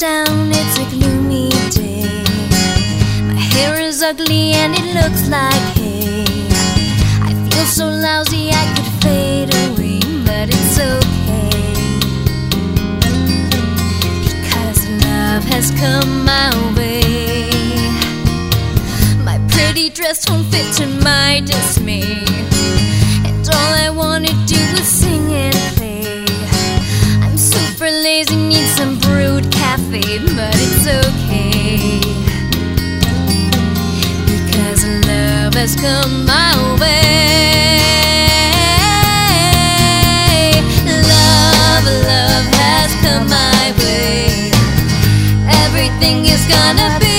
down, it's a gloomy day. My hair is ugly and it looks like hay. I feel so lousy I could fade away, but it's okay. Because love has come my way. My pretty dress won't fit to my dismay. Has come my way. Love, love has come my way. Everything is gonna be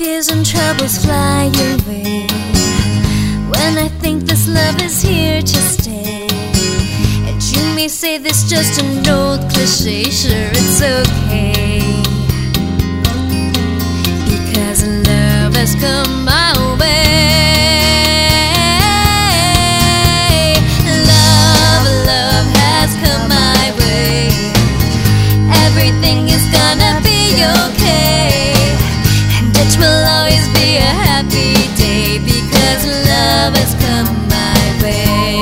fears and troubles fly away when I think this love is here to stay. And you may say this just an old cliche, sure it's okay. Because love has come my happy day because love has come my way.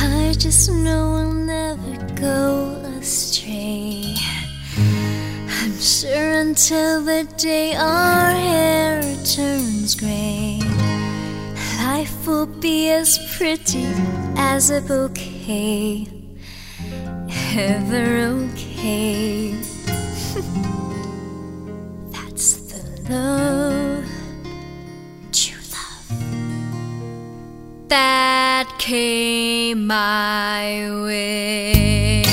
I just know I'll never go astray. I'm sure until the day our hair turns gray, life will be as pretty as a bouquet. Ever okay. That's the love, true love that came my way.